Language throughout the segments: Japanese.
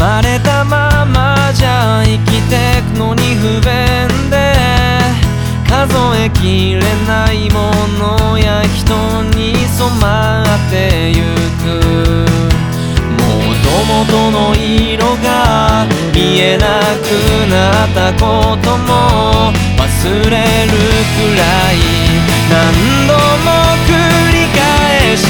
まれたままじゃ生きてくのに不便で数えきれないものや人に染まってゆく。もともとの色が見えなくなったことも忘れるくらい。何度も繰り返し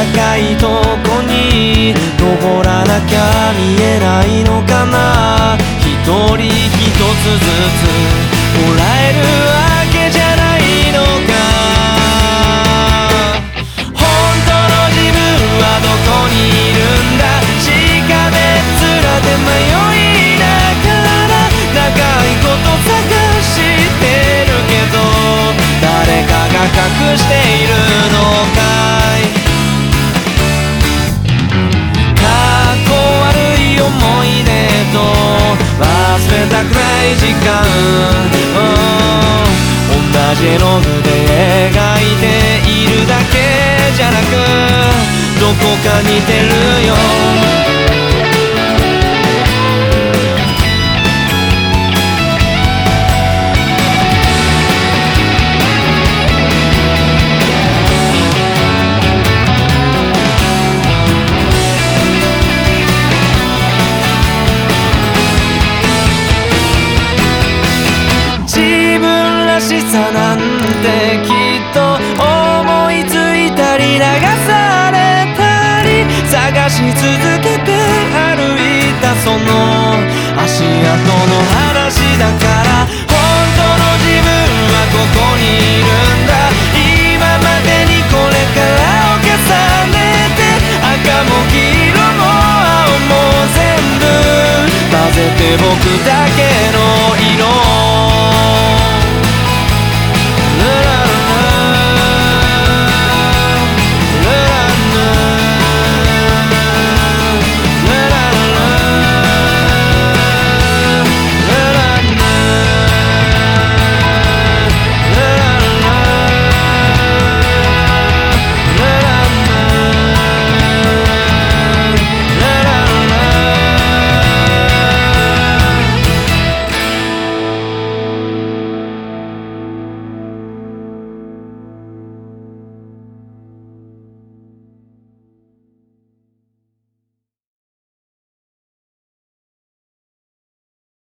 高いとこに。登らなきゃ見えないのかな。一人一つずつ。もらえるわけじゃないのか。本当の自分はどこにいるんだ。しかめっ面で迷う。ない時間。うん。同じ絵の具で描いているだけじゃなくどこか似てるよ。なんてきっと思いついたり流されたり探し続けて歩いたその足跡の話だから本当の自分はここにいるんだ今までにこれからを重ねて赤も黄色も青も全部混ぜて僕だ